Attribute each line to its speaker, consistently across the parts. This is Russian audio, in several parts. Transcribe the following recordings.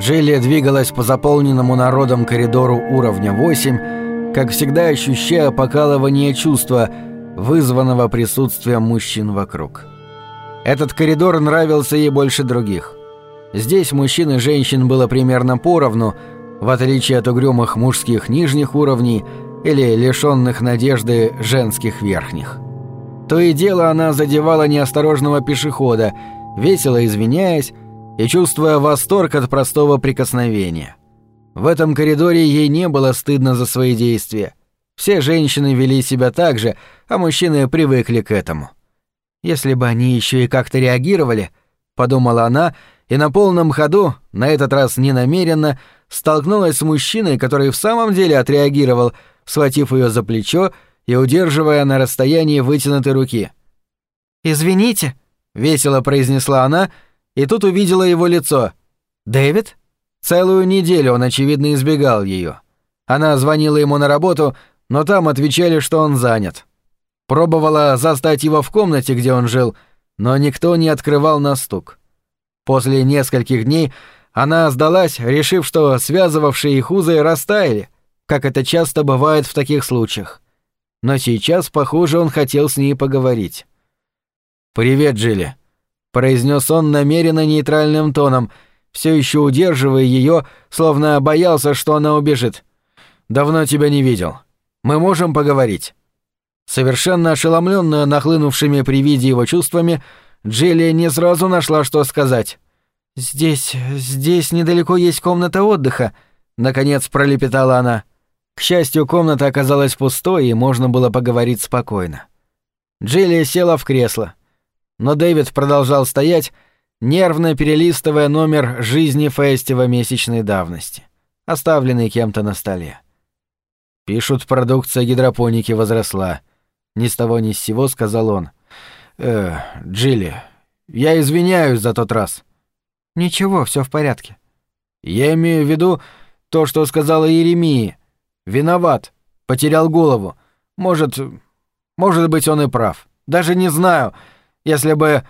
Speaker 1: Джилли двигалась по заполненному народом коридору уровня 8, как всегда ощущая покалывание чувства, вызванного присутствием мужчин вокруг. Этот коридор нравился ей больше других. Здесь мужчин и женщин было примерно поровну, в отличие от угрюмых мужских нижних уровней или лишенных надежды женских верхних. То и дело она задевала неосторожного пешехода, весело извиняясь и чувствуя восторг от простого прикосновения. В этом коридоре ей не было стыдно за свои действия. Все женщины вели себя так же, а мужчины привыкли к этому. Если бы они еще и как-то реагировали, подумала она, и на полном ходу, на этот раз ненамеренно, столкнулась с мужчиной, который в самом деле отреагировал, схватив ее за плечо и удерживая на расстоянии вытянутой руки.
Speaker 2: «Извините», — весело произнесла она, и тут увидела его лицо. «Дэвид?» Целую неделю он, очевидно, избегал ее. Она звонила ему на работу, но там отвечали, что он занят. Пробовала застать его в комнате, где он жил, но никто не открывал на стук. После нескольких дней она сдалась, решив, что связывавшие их узы растаяли, как это часто бывает в таких случаях. Но сейчас, похоже, он хотел с ней поговорить.
Speaker 1: «Привет, Джилли», — произнес он намеренно нейтральным тоном, все еще удерживая ее, словно боялся, что она убежит. «Давно тебя не видел. Мы можем поговорить?» Совершенно ошеломленная нахлынувшими при виде его чувствами, Джилли не сразу нашла, что сказать.
Speaker 2: «Здесь... здесь недалеко есть комната отдыха», — наконец пролепетала она. К счастью, комната оказалась пустой, и можно было поговорить спокойно.
Speaker 1: Джилли села в кресло. Но Дэвид продолжал стоять, нервно перелистывая номер жизни Фестива месячной давности, оставленный кем-то на столе. Пишут, продукция гидропоники возросла. Ни с того ни с сего сказал он. «Э, Джилли, я извиняюсь за тот раз».
Speaker 2: «Ничего, все в порядке».
Speaker 1: «Я имею в виду то, что сказала Еремия. Виноват. Потерял голову. Может... Может быть, он и прав. Даже не знаю. Если бы...»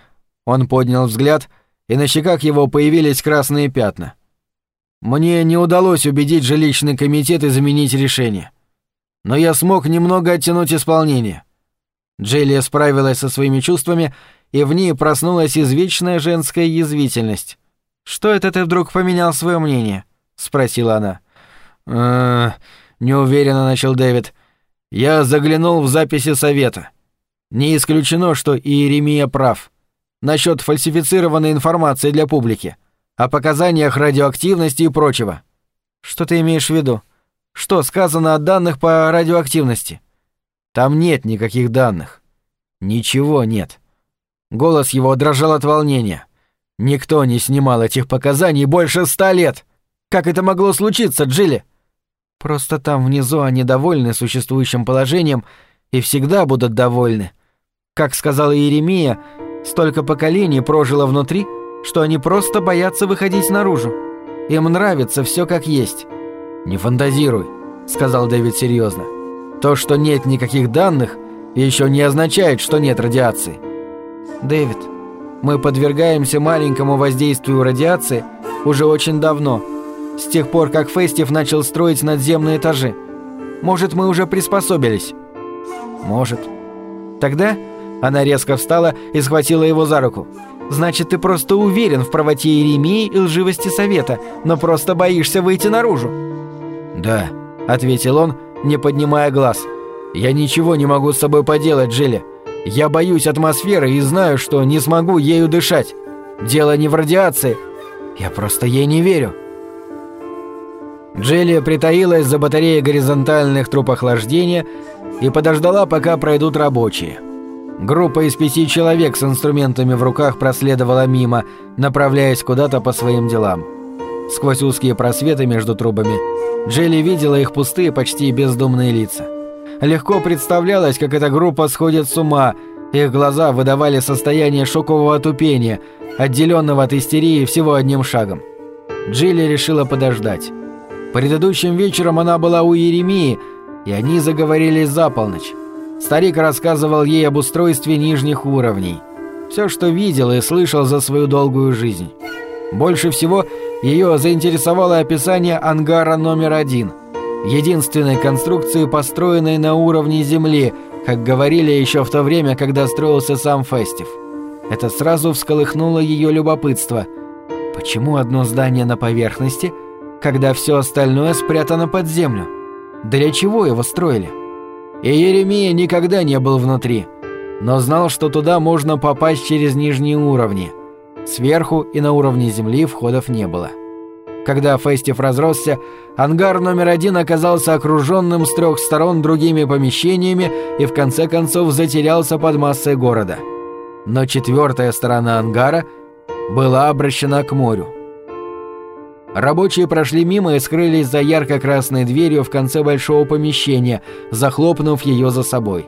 Speaker 1: Он поднял взгляд, и на щеках его появились красные пятна. «Мне не удалось убедить жилищный комитет изменить решение. Но я смог немного оттянуть исполнение. Джелия справилась со своими чувствами, и в ней проснулась извечная женская язвительность.
Speaker 2: «Что это ты вдруг поменял свое мнение?» — спросила она.
Speaker 1: «Э-э...» неуверенно начал Дэвид. «Я заглянул в записи совета. Не исключено, что Иеремия прав. Насчет фальсифицированной информации для публики, о показаниях радиоактивности и прочего».
Speaker 2: «Что ты имеешь в виду? Что сказано о данных по радиоактивности?»
Speaker 1: Там нет никаких данных. Ничего нет. Голос его дрожал от волнения. Никто не снимал этих показаний больше ста лет. Как это могло случиться, Джилли?
Speaker 2: Просто там внизу они довольны существующим положением и всегда будут довольны. Как сказала Иеремия, столько поколений прожило внутри, что они просто боятся выходить наружу. Им нравится все как есть.
Speaker 1: «Не фантазируй», — сказал Дэвид серьезно. То, что нет никаких данных, еще не означает, что нет радиации.
Speaker 2: Дэвид, мы подвергаемся маленькому воздействию радиации уже очень давно, с тех пор, как Фестив начал строить надземные этажи. Может, мы уже приспособились?
Speaker 1: Может.
Speaker 2: Тогда она резко встала и схватила его за руку. Значит, ты просто уверен в правоте Иеремии и лживости совета, но просто боишься выйти наружу.
Speaker 1: Да, ответил он, не поднимая глаз. «Я ничего не могу с собой поделать, Джилли. Я боюсь атмосферы и знаю, что не смогу ею дышать. Дело не в радиации. Я просто ей не верю». Джилли притаилась за батареей горизонтальных труб охлаждения и подождала, пока пройдут рабочие. Группа из пяти человек с инструментами в руках проследовала мимо, направляясь куда-то по своим делам. Сквозь узкие просветы между трубами Джилли видела их пустые, почти бездумные лица. Легко представлялось, как эта группа сходит с ума, их глаза выдавали состояние шокового отупения, отделенного от истерии всего одним шагом. Джилли решила подождать. Предыдущим вечером она была у Еремии, и они заговорили за полночь. Старик рассказывал ей об устройстве нижних уровней. Все, что видел и слышал за свою долгую жизнь. Больше всего
Speaker 2: ее заинтересовало описание ангара номер один, единственной конструкции, построенной на уровне земли, как говорили еще в то время, когда строился сам фестив. Это сразу всколыхнуло ее любопытство. Почему одно здание на поверхности, когда все остальное спрятано под землю? Для чего его строили? И Еремия никогда не был внутри, но знал, что туда можно попасть через нижние уровни. Сверху и на уровне земли входов не было. Когда Фестив разросся, ангар номер один оказался окруженным с трех сторон другими помещениями и в конце концов затерялся под массой города. Но четвертая сторона ангара была обращена к морю. Рабочие прошли мимо и скрылись за ярко-красной дверью в конце большого помещения, захлопнув ее за собой.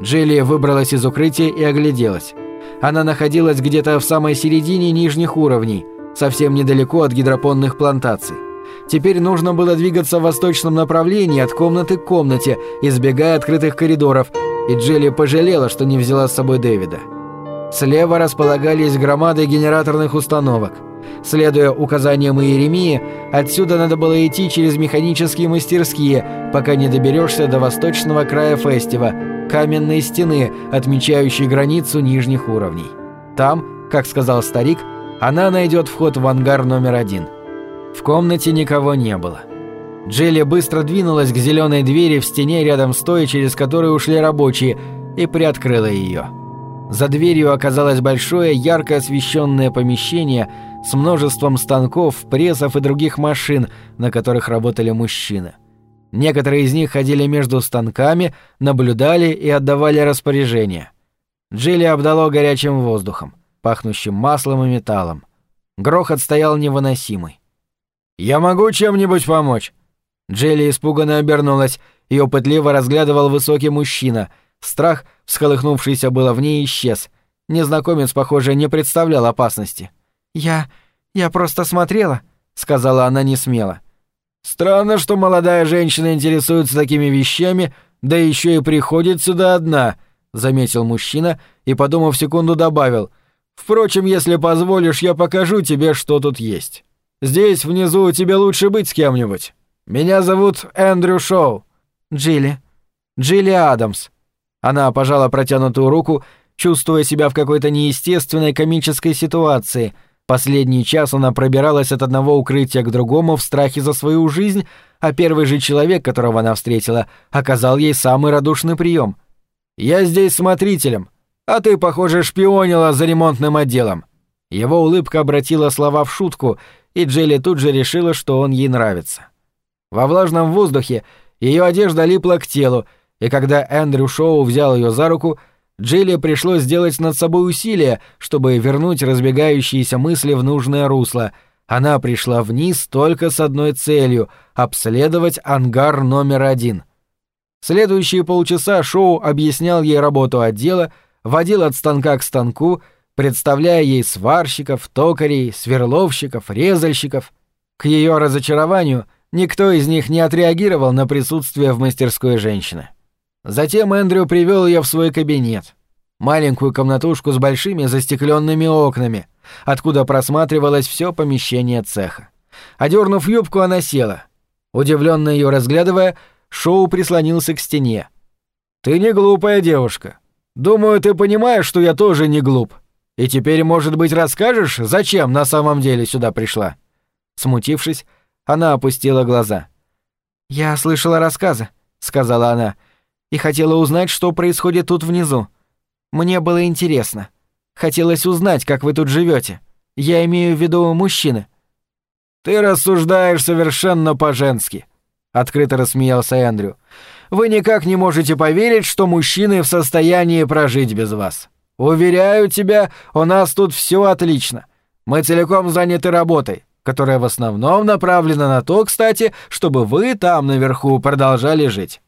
Speaker 2: Джилли выбралась из укрытия и огляделась. Она находилась где-то в самой середине нижних уровней, совсем недалеко от гидропонных плантаций. Теперь нужно было двигаться в восточном направлении от комнаты к комнате, избегая открытых коридоров, и Джилли пожалела, что не взяла с собой Дэвида. Слева располагались громады генераторных установок – Следуя указаниям Иеремии, отсюда надо было идти через механические мастерские, пока не доберешься до восточного края фестива, каменной стены, отмечающей границу нижних уровней. Там, как сказал старик, она найдет вход в ангар номер один. В комнате никого не было. Джилли быстро двинулась к зеленой двери в стене рядом с той, через которую ушли рабочие, и приоткрыла ее. За дверью оказалось большое, ярко освещенное помещение – с множеством станков, прессов и других машин, на которых работали мужчины. Некоторые из них ходили между станками, наблюдали и отдавали распоряжения. Джилли обдало горячим воздухом, пахнущим маслом и металлом. Грохот стоял невыносимый. «Я могу чем-нибудь помочь?» Джилли испуганно обернулась и опытливо разглядывал высокий мужчина. Страх, всколыхнувшийся было в ней, исчез. Незнакомец, похоже, не представлял опасности.
Speaker 3: «Я... я просто смотрела», — сказала она несмело.
Speaker 2: «Странно, что молодая женщина интересуется такими вещами, да еще и приходит сюда одна», — заметил мужчина и, подумав секунду, добавил. «Впрочем, если позволишь, я покажу тебе, что тут есть. Здесь, внизу, тебе лучше быть с кем-нибудь. Меня зовут Эндрю Шоу».
Speaker 3: «Джилли.
Speaker 2: Джилли Адамс». Она пожала протянутую руку, чувствуя себя в какой-то неестественной комической ситуации — Последний час она пробиралась от одного укрытия к другому в страхе за свою жизнь, а первый же человек, которого она встретила, оказал ей самый радушный прием. «Я здесь смотрителем, а ты, похоже, шпионила за ремонтным отделом». Его улыбка обратила слова в шутку, и Джелли тут же решила, что он ей нравится. Во влажном воздухе ее одежда липла к телу, и когда Эндрю Шоу взял ее за руку, Джилли пришлось сделать над собой усилие, чтобы вернуть разбегающиеся мысли в нужное русло. Она пришла вниз только с одной целью — обследовать ангар номер один. Следующие полчаса Шоу объяснял ей работу отдела, водил от станка к станку, представляя ей сварщиков, токарей, сверловщиков, резальщиков. К ее разочарованию никто из них не отреагировал на присутствие в мастерской женщины. Затем Эндрю привел ее в свой кабинет. Маленькую комнатушку с большими застекленными окнами, откуда просматривалось все помещение цеха. Одернув юбку, она села. Удивленно ее разглядывая, Шоу прислонился к стене. «Ты не глупая девушка. Думаю, ты понимаешь, что я тоже не глуп. И теперь, может быть, расскажешь, зачем на самом деле сюда пришла?» Смутившись, она опустила глаза.
Speaker 3: «Я слышала рассказы», — сказала она, — и хотела узнать, что происходит тут внизу. Мне было интересно. Хотелось узнать, как вы тут живете. Я имею в виду мужчины».
Speaker 2: «Ты рассуждаешь совершенно по-женски», — открыто рассмеялся Эндрю. «Вы никак не можете поверить, что мужчины в состоянии прожить без вас. Уверяю тебя, у нас тут все отлично. Мы целиком заняты работой, которая в основном направлена на то, кстати, чтобы вы там наверху продолжали жить.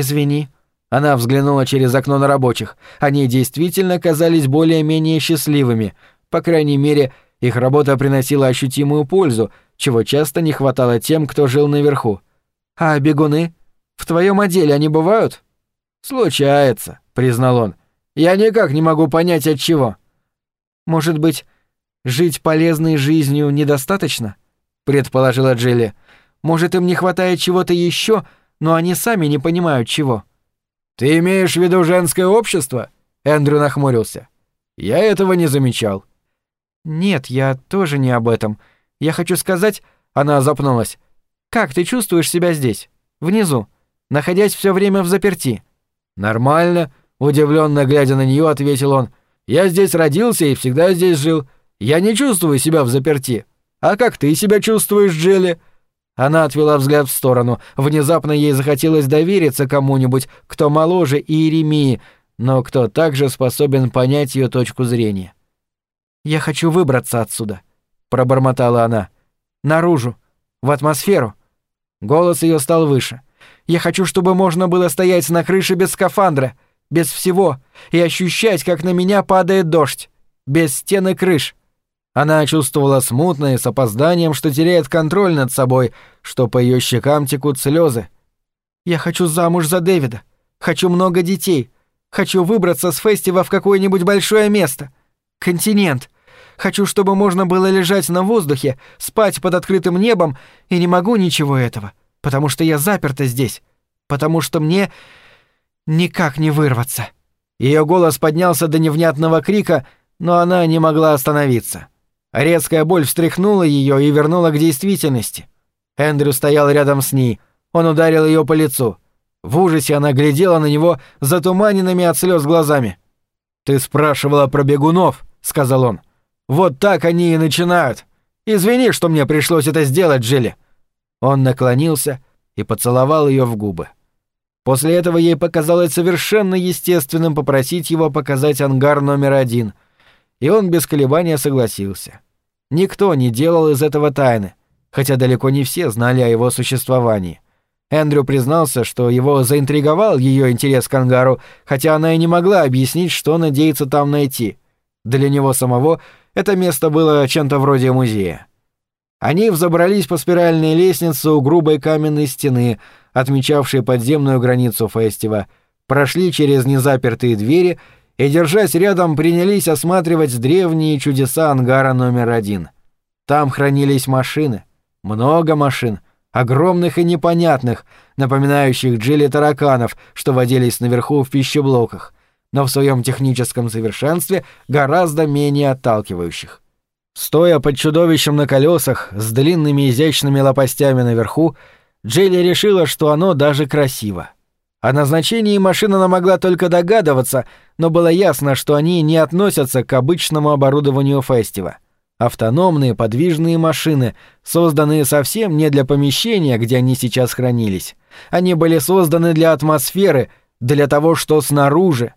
Speaker 3: «Извини».
Speaker 2: Она взглянула через окно на рабочих. Они действительно казались более-менее счастливыми. По крайней мере, их работа приносила ощутимую пользу, чего часто не хватало тем, кто жил наверху.
Speaker 3: «А бегуны? В твоем отделе они бывают?»
Speaker 2: «Случается», — признал он. «Я никак не могу понять, от чего».
Speaker 3: «Может быть, жить полезной жизнью недостаточно?» предположила Джилли. «Может, им не хватает чего-то еще, но они сами не понимают чего».
Speaker 2: «Ты имеешь в виду женское общество?» Эндрю нахмурился. «Я этого не замечал».
Speaker 3: «Нет, я тоже не об этом. Я хочу сказать...» Она запнулась. «Как ты чувствуешь себя здесь? Внизу, находясь все время в заперти?»
Speaker 2: «Нормально», — удивленно глядя на нее, ответил он. «Я здесь родился и всегда здесь жил. Я не чувствую себя в заперти. А как ты себя чувствуешь, Джилли?»
Speaker 3: Она отвела взгляд в сторону. Внезапно ей захотелось довериться кому-нибудь, кто моложе Иеремии, но кто также способен понять ее точку зрения. «Я хочу выбраться отсюда», — пробормотала она. «Наружу, в атмосферу». Голос ее стал выше. «Я хочу, чтобы можно было стоять на крыше без скафандра, без всего, и ощущать, как на меня падает дождь, без стены крыш». Она чувствовала смутно и с опозданием, что теряет контроль над собой, что по ее щекам текут слезы. «Я хочу замуж за Дэвида. Хочу много детей. Хочу выбраться с фестива в какое-нибудь большое место. Континент. Хочу, чтобы можно было лежать на воздухе, спать под открытым небом, и не могу ничего этого, потому что я заперта здесь, потому что мне никак не вырваться». Ее голос поднялся до невнятного крика, но она не могла остановиться. Резкая боль встряхнула ее и вернула к действительности. Эндрю стоял рядом с ней. Он ударил ее по лицу. В ужасе она глядела на него затуманенными от слез глазами. «Ты спрашивала про бегунов», — сказал он. «Вот так они и начинают. Извини, что мне пришлось это сделать, Джилли». Он наклонился и поцеловал ее в губы. После этого ей показалось совершенно естественным попросить его показать ангар номер один, и он без колебания согласился. Никто не делал из этого тайны, хотя далеко не все знали о его существовании. Эндрю признался, что его заинтриговал ее интерес к ангару, хотя она и не могла объяснить, что надеется там найти. Для него самого это место было чем-то вроде музея. Они взобрались по спиральной лестнице у грубой каменной стены, отмечавшей подземную границу фестива, прошли через незапертые двери и, держась рядом, принялись осматривать древние чудеса ангара номер один. Там хранились машины, много машин, огромных и непонятных, напоминающих джили тараканов, что водились наверху в пищеблоках, но в своем техническом совершенстве гораздо менее отталкивающих. Стоя под чудовищем на колесах с длинными изящными лопастями наверху, Джилли решила, что оно даже красиво. О назначении машин она могла только догадываться, но было ясно, что они не относятся к обычному оборудованию фестива. Автономные подвижные машины, созданные совсем не для помещения, где они сейчас хранились. Они были созданы для атмосферы, для того, что снаружи.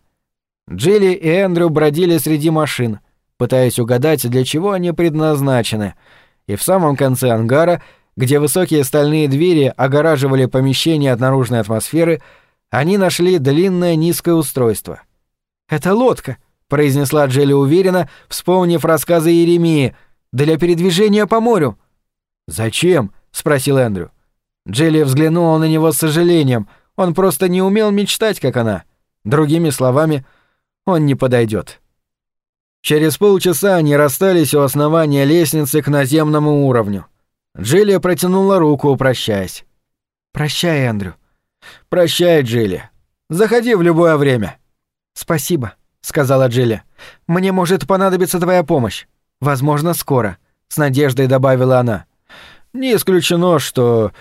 Speaker 3: Джилли и Эндрю бродили среди машин, пытаясь угадать, для чего они предназначены. И в самом конце ангара, где высокие стальные двери огораживали помещение от наружной атмосферы, они нашли длинное низкое устройство. «Это лодка», — произнесла Джелли уверенно, вспомнив рассказы Иеремии, — «для передвижения по морю». «Зачем?» — спросил Эндрю. Джелли взглянула на него с сожалением. Он просто не умел мечтать, как она. Другими словами, он не подойдет. Через полчаса они расстались у основания лестницы к наземному уровню. Джилли протянула руку, прощаясь. «Прощай, Эндрю», «Прощай, Джилли. Заходи в любое время». «Спасибо», — сказала Джилли. «Мне может понадобиться твоя помощь. Возможно, скоро», — с надеждой добавила она. «Не исключено, что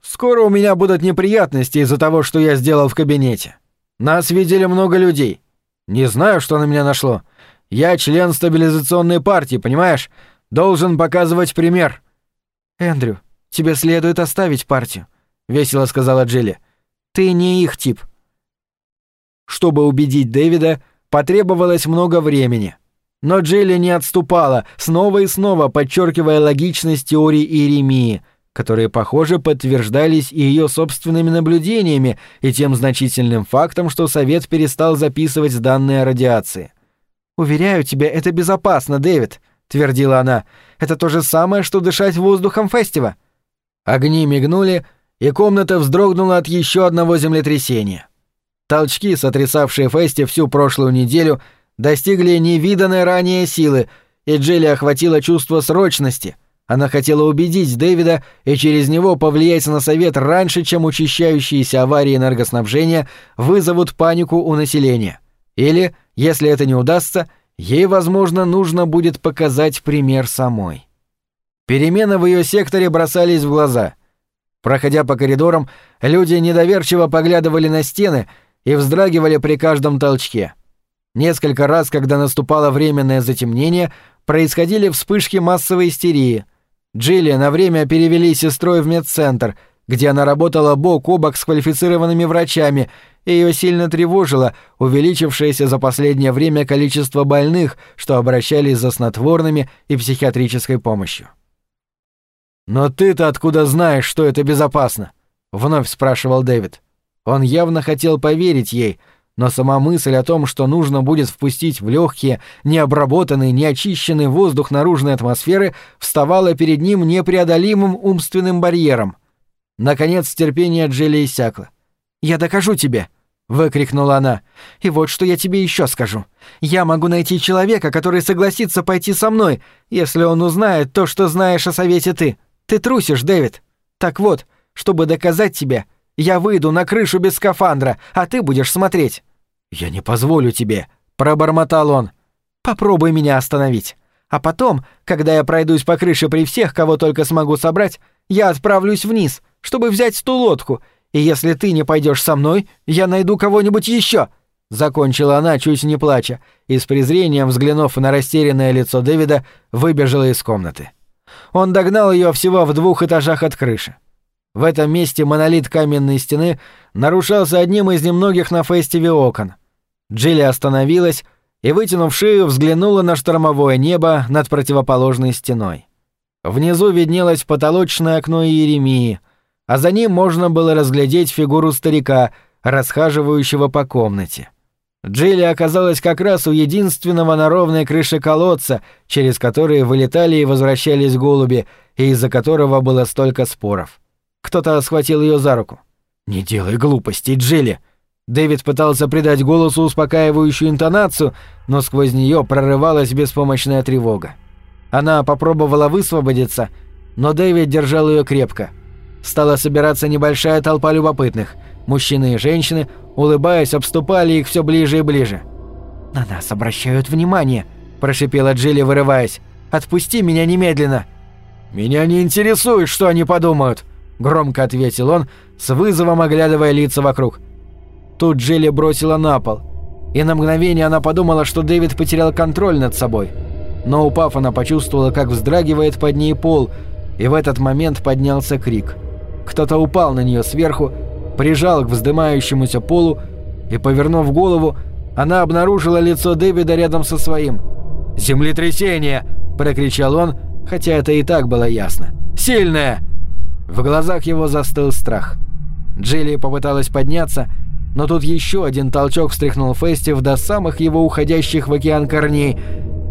Speaker 3: скоро у меня будут неприятности из-за того, что я сделал в кабинете. Нас видели много людей. Не знаю, что на меня нашло. Я член стабилизационной партии, понимаешь? Должен показывать пример». «Эндрю, тебе следует оставить партию», — весело сказала Джилли. Ты не их тип». Чтобы убедить Дэвида, потребовалось много времени. Но Джилли не отступала, снова и снова подчеркивая логичность теории Иеремии, которые, похоже, подтверждались и ее собственными наблюдениями и тем значительным фактом, что Совет перестал записывать данные о радиации. «Уверяю тебя, это безопасно, Дэвид», — твердила она. «Это то же самое, что дышать воздухом фестива». Огни мигнули, и комната вздрогнула от еще одного землетрясения. Толчки, сотрясавшие Фести всю прошлую неделю, достигли невиданной ранее силы, и Джилли охватило чувство срочности.
Speaker 2: Она хотела убедить Дэвида и через него повлиять на совет раньше, чем учащающиеся аварии энергоснабжения вызовут панику у населения. Или, если это не удастся, ей, возможно, нужно будет показать пример самой. Перемены в ее секторе бросались в глаза. Проходя по коридорам, люди недоверчиво поглядывали на стены и вздрагивали при каждом толчке. Несколько раз, когда наступало временное затемнение, происходили вспышки массовой истерии — Джилли на время перевели сестрой в медцентр, где она работала бок о бок с квалифицированными врачами, и ее сильно тревожило увеличившееся за последнее время количество больных, что обращались за снотворными и психиатрической помощью. «Но ты-то откуда знаешь, что это безопасно?» — вновь спрашивал Дэвид. Он явно хотел поверить ей — но сама мысль о том, что нужно будет впустить в легкие, необработанный, неочищенный воздух наружной атмосферы, вставала перед ним непреодолимым умственным барьером. Наконец терпение Джилли иссякло. «Я докажу тебе!» — выкрикнула она. «И вот что я тебе еще скажу. Я могу найти человека, который согласится пойти со мной, если он узнает то, что знаешь о совете ты. Ты трусишь, Дэвид. Так вот, чтобы доказать тебе, я выйду на крышу без скафандра, а ты будешь смотреть». «Я не позволю тебе», — пробормотал он. «Попробуй меня остановить. А потом, когда я пройдусь по крыше при всех, кого только смогу собрать, я отправлюсь вниз, чтобы взять ту лодку, и если ты не пойдешь со мной, я найду кого-нибудь еще. Закончила она, чуть не плача, и с презрением, взглянув на растерянное лицо Дэвида, выбежала из комнаты. Он догнал ее всего в двух этажах от крыши. В этом месте монолит каменной стены нарушался одним из немногих на фестиве окон. Джилли остановилась и, вытянув шею, взглянула на штормовое небо над противоположной стеной. Внизу виднелось потолочное окно Иеремии, а за ним можно было разглядеть фигуру старика, расхаживающего по комнате. Джилли оказалась как раз у единственного на ровной крыше колодца, через который вылетали и возвращались голуби, и из-за которого было столько споров. Кто-то схватил ее за руку. «Не делай глупостей, Джилли!» Дэвид пытался придать голосу успокаивающую интонацию, но сквозь нее прорывалась беспомощная тревога. Она попробовала высвободиться, но Дэвид держал ее крепко. Стала собираться небольшая толпа любопытных. Мужчины и женщины, улыбаясь, обступали их все ближе и ближе. «На нас обращают внимание», – прошипела Джилли, вырываясь. «Отпусти меня немедленно!» «Меня не интересует, что они подумают», — громко ответил он, с вызовом оглядывая лица вокруг. Тут Джилли бросила на пол, и на мгновение она подумала, что Дэвид потерял контроль над собой. Но упав, она почувствовала, как вздрагивает под ней пол, и в этот момент поднялся крик. Кто-то упал на нее сверху, прижал к вздымающемуся полу, и, повернув голову, она обнаружила лицо Дэвида рядом со своим. «Землетрясение!» – прокричал он, хотя это и так было ясно. «Сильное!» В глазах его застыл страх. Джилли попыталась подняться, но тут еще один толчок встряхнул Фестив до самых его уходящих в океан корней,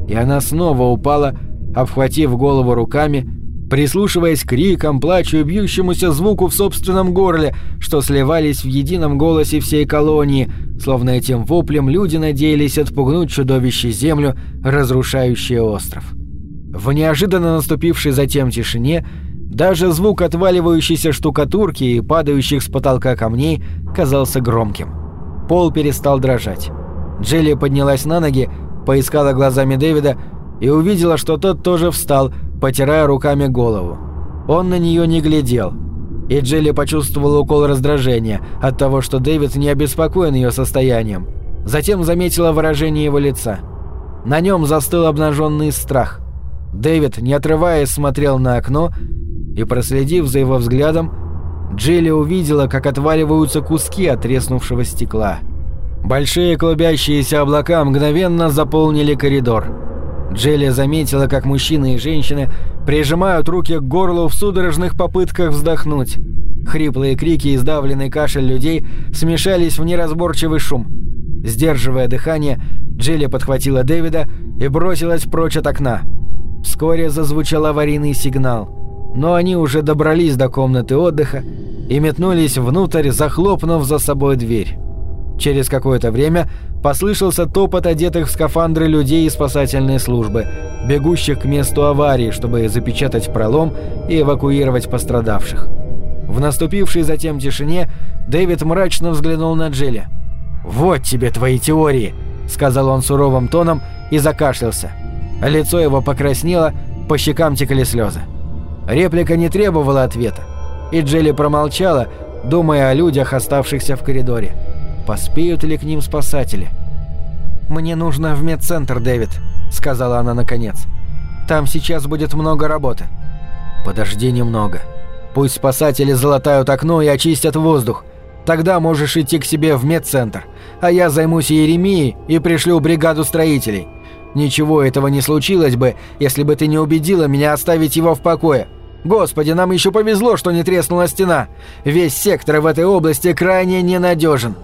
Speaker 2: и она снова упала, обхватив голову руками, прислушиваясь к крикам, плачу и бьющемуся звуку в собственном горле, что сливались в едином голосе всей колонии, словно этим воплем люди надеялись отпугнуть чудовище землю, разрушающее остров. В неожиданно наступившей затем тишине даже звук отваливающейся штукатурки и падающих с потолка камней казался громким. Пол перестал дрожать. Джилли поднялась на ноги, поискала глазами Дэвида и увидела, что тот тоже встал, потирая руками голову. Он на нее не глядел. И Джилли почувствовала укол раздражения от того, что Дэвид не обеспокоен ее состоянием. Затем заметила выражение его лица. На нем застыл обнаженный страх. Дэвид, не отрываясь, смотрел на окно и, проследив за его взглядом, Джилли увидела, как отваливаются куски от треснувшего стекла. Большие клубящиеся облака мгновенно заполнили коридор. Джилли заметила, как мужчины и женщины прижимают руки к горлу в судорожных попытках вздохнуть. Хриплые крики и сдавленный кашель людей смешались в неразборчивый шум. Сдерживая дыхание, Джилли подхватила Дэвида и бросилась прочь от окна. Вскоре зазвучал аварийный сигнал но они уже добрались до комнаты отдыха и метнулись внутрь, захлопнув за собой дверь. Через какое-то время послышался топот одетых в скафандры людей из спасательной службы, бегущих к месту аварии, чтобы запечатать пролом и эвакуировать пострадавших. В наступившей затем тишине Дэвид мрачно взглянул на Джилли. «Вот тебе твои теории», — сказал он суровым тоном и закашлялся. Лицо его покраснело, по щекам текли слезы. Реплика не требовала ответа, и Джилли промолчала, думая о людях, оставшихся в коридоре. Поспеют ли к ним спасатели? «Мне нужно в медцентр, Дэвид», — сказала она наконец. «Там сейчас будет много работы». «Подожди немного. Пусть спасатели залатают окно и очистят воздух. Тогда можешь идти к себе в медцентр, а я займусь Еремией и пришлю бригаду строителей. Ничего этого не случилось бы, если бы ты не убедила меня оставить его в покое. Господи, нам еще повезло, что не треснула стена. Весь сектор в этой области крайне ненадежен.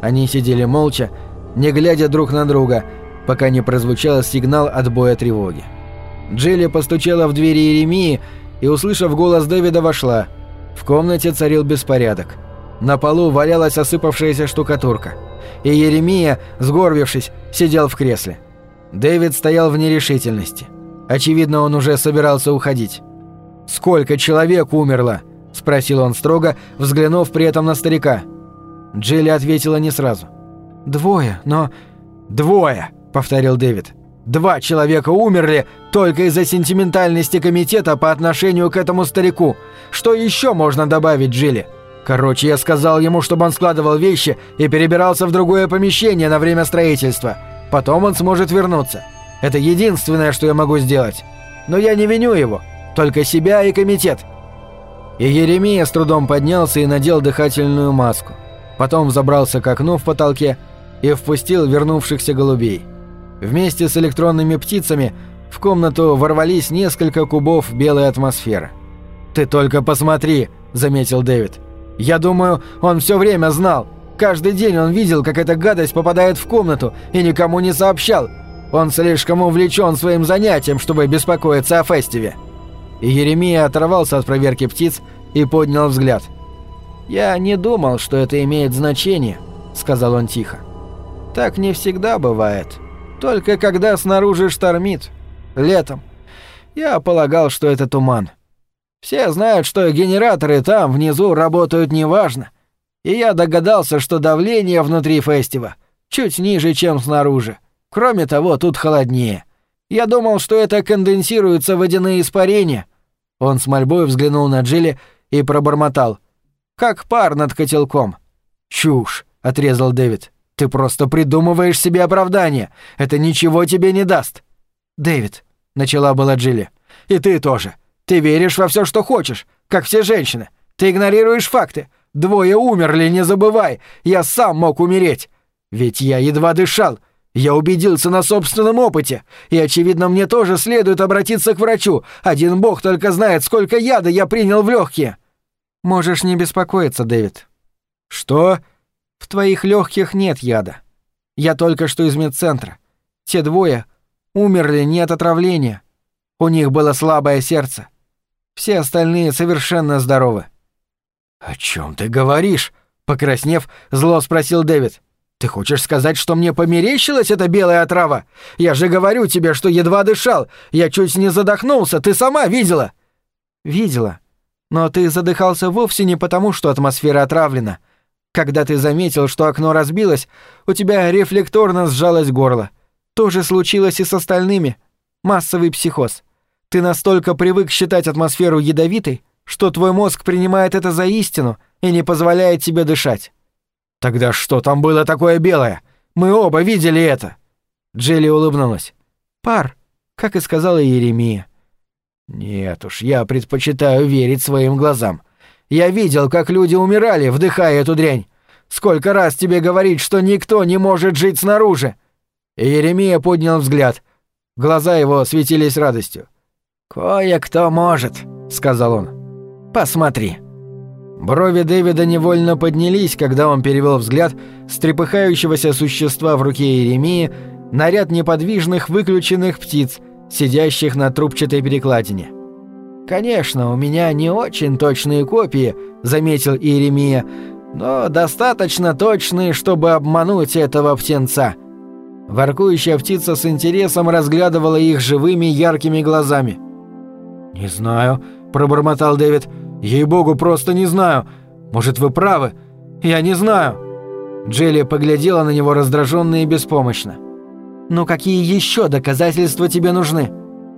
Speaker 2: Они сидели молча, не глядя друг на друга, пока не прозвучал сигнал отбоя тревоги. Джилли постучала в двери Еремии и, услышав голос Дэвида, вошла. В комнате царил беспорядок. На полу валялась осыпавшаяся штукатурка. И Еремия, сгорбившись, сидел в кресле. Дэвид стоял в нерешительности. Очевидно, он уже собирался уходить. «Сколько человек умерло?» – спросил он строго, взглянув при этом на старика. Джилли ответила не сразу. «Двое, но...» «Двое!» – повторил Дэвид. «Два человека умерли только из-за сентиментальности комитета по отношению к этому старику. Что еще можно добавить, Джилли?» Короче, я сказал ему, чтобы он складывал вещи и перебирался в другое помещение на время строительства. Потом он сможет вернуться. Это единственное, что я могу сделать. Но я не виню его, только себя и комитет. И Еремия с трудом поднялся и надел дыхательную маску. Потом забрался к окну в потолке и впустил вернувшихся голубей. Вместе с электронными птицами в комнату ворвались несколько кубов белой атмосферы. «Ты только посмотри», — заметил Дэвид. «Я думаю, он все время знал. Каждый день он видел, как эта гадость попадает в комнату и никому не сообщал. Он слишком увлечен своим занятием, чтобы беспокоиться о фестиве». И Еремия оторвался от проверки птиц и поднял взгляд. «Я не думал, что это имеет значение», — сказал он тихо. «Так не всегда бывает. Только когда снаружи штормит. Летом. Я полагал, что это туман. Все знают, что генераторы там, внизу, работают неважно. И я догадался, что давление внутри фестива чуть ниже, чем снаружи. Кроме того, тут холоднее. Я думал, что это конденсируются водяные испарения. Он с мольбой взглянул на Джилли и пробормотал. «Как пар над котелком». «Чушь», — отрезал Дэвид. «Ты просто придумываешь себе оправдание. Это ничего тебе не даст». «Дэвид», — начала была Джилли. «И ты тоже. Ты веришь во все, что хочешь, как все женщины. Ты игнорируешь факты. Двое умерли, не забывай. Я сам мог умереть. Ведь я едва дышал. Я убедился на собственном опыте. И, очевидно, мне тоже следует обратиться к врачу. Один бог только знает, сколько яда я принял в легкие. Можешь не беспокоиться, Дэвид. Что? В твоих легких нет яда. Я только что из медцентра. Те двое умерли не от отравления. У них было слабое сердце. Все остальные совершенно здоровы». «О чем ты говоришь?» — покраснев, зло спросил Дэвид. «Ты хочешь сказать, что мне померещилась эта белая отрава? Я же говорю тебе, что едва дышал. Я чуть не задохнулся, ты сама видела?» «Видела. Но ты задыхался вовсе не потому, что атмосфера отравлена. Когда ты заметил, что окно разбилось, у тебя рефлекторно сжалось горло. То же случилось и с остальными. Массовый психоз. Ты настолько привык считать атмосферу ядовитой, что твой мозг принимает это за истину и не позволяет тебе дышать. Тогда что там было такое белое? Мы оба видели это. Джилли улыбнулась. Пар, как и сказала Еремия. Нет уж, я предпочитаю верить своим глазам. Я видел, как люди умирали, вдыхая эту дрянь. Сколько раз тебе говорить, что никто не может жить снаружи? Еремия поднял взгляд. Глаза его светились радостью. «Кое-кто может», — сказал он. «Посмотри». Брови Дэвида невольно поднялись, когда он перевел взгляд с трепыхающегося существа в руке Иеремии на ряд неподвижных выключенных птиц, сидящих на трубчатой перекладине. «Конечно, у меня не очень точные копии», — заметил Иеремия,
Speaker 3: но достаточно точные, чтобы обмануть этого птенца». Воркующая птица с интересом разглядывала их живыми яркими глазами. «Не знаю», — пробормотал Дэвид. «Ей-богу, просто не знаю. Может, вы правы? Я не знаю». Джилли поглядела на него раздраженно и беспомощно. «Ну какие еще доказательства тебе нужны?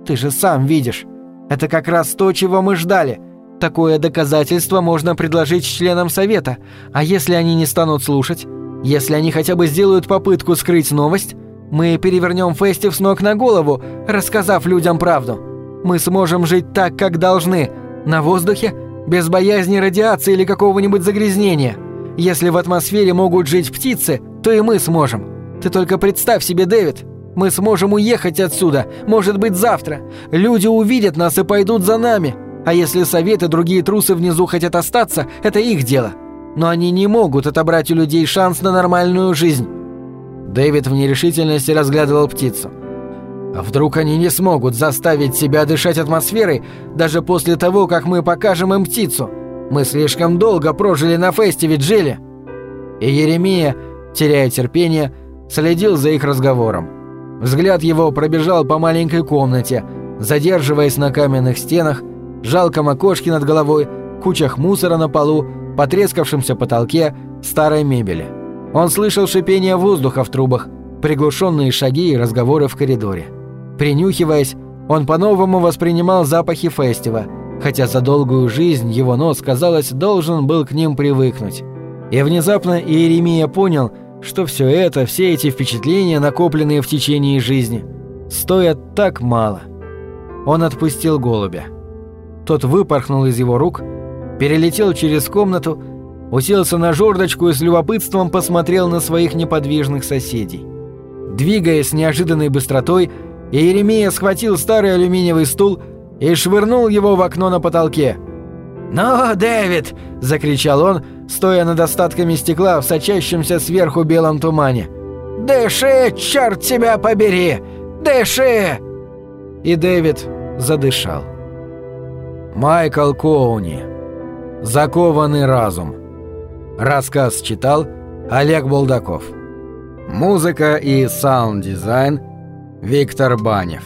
Speaker 3: Ты же сам видишь. Это как раз то, чего мы ждали. Такое доказательство можно предложить членам совета. А если они не станут слушать? Если они хотя бы сделают попытку скрыть новость, мы перевернем фестив с ног на голову, рассказав людям правду. Мы сможем жить так, как должны, на воздухе, без боязни радиации или какого-нибудь загрязнения. Если в атмосфере могут жить птицы, то и мы сможем. Ты только представь себе, Дэвид, мы сможем уехать отсюда, может быть, завтра. Люди увидят нас и пойдут за нами. А если Совет и другие трусы внизу хотят остаться, это их дело. Но они не могут отобрать у людей шанс на нормальную жизнь». Дэвид в нерешительности разглядывал птицу. «А вдруг они не смогут заставить себя дышать атмосферой даже после того, как мы покажем им птицу? Мы слишком долго прожили на фестиве Джилли». И Еремия, теряя терпение, следил за их разговором. Взгляд его пробежал по маленькой комнате, задерживаясь на каменных стенах, жалком окошке над головой, кучах мусора на полу, потрескавшемся потолке, старой мебели. Он слышал шипение воздуха в трубах, приглушенные шаги и разговоры в коридоре. Принюхиваясь, он по-новому воспринимал запахи фестива, хотя за долгую жизнь его нос, казалось, должен был к ним привыкнуть. И внезапно Иеремия понял – что все это, все эти впечатления, накопленные в течение жизни, стоят так мало. Он отпустил голубя. Тот выпорхнул из его рук, перелетел через комнату, уселся на жердочку и с любопытством посмотрел на своих неподвижных соседей. Двигаясь с неожиданной быстротой, Иеремия схватил старый алюминиевый стул и швырнул его в окно на потолке. «Ну, Дэвид!» – закричал он, стоя над остатками стекла в сочащемся сверху белом тумане. «Дыши, черт тебя побери! Дыши!» И Дэвид задышал. Майкл Коуни. Закованный разум. Рассказ читал Олег Булдаков. Музыка и саунд-дизайн Виктор Банев.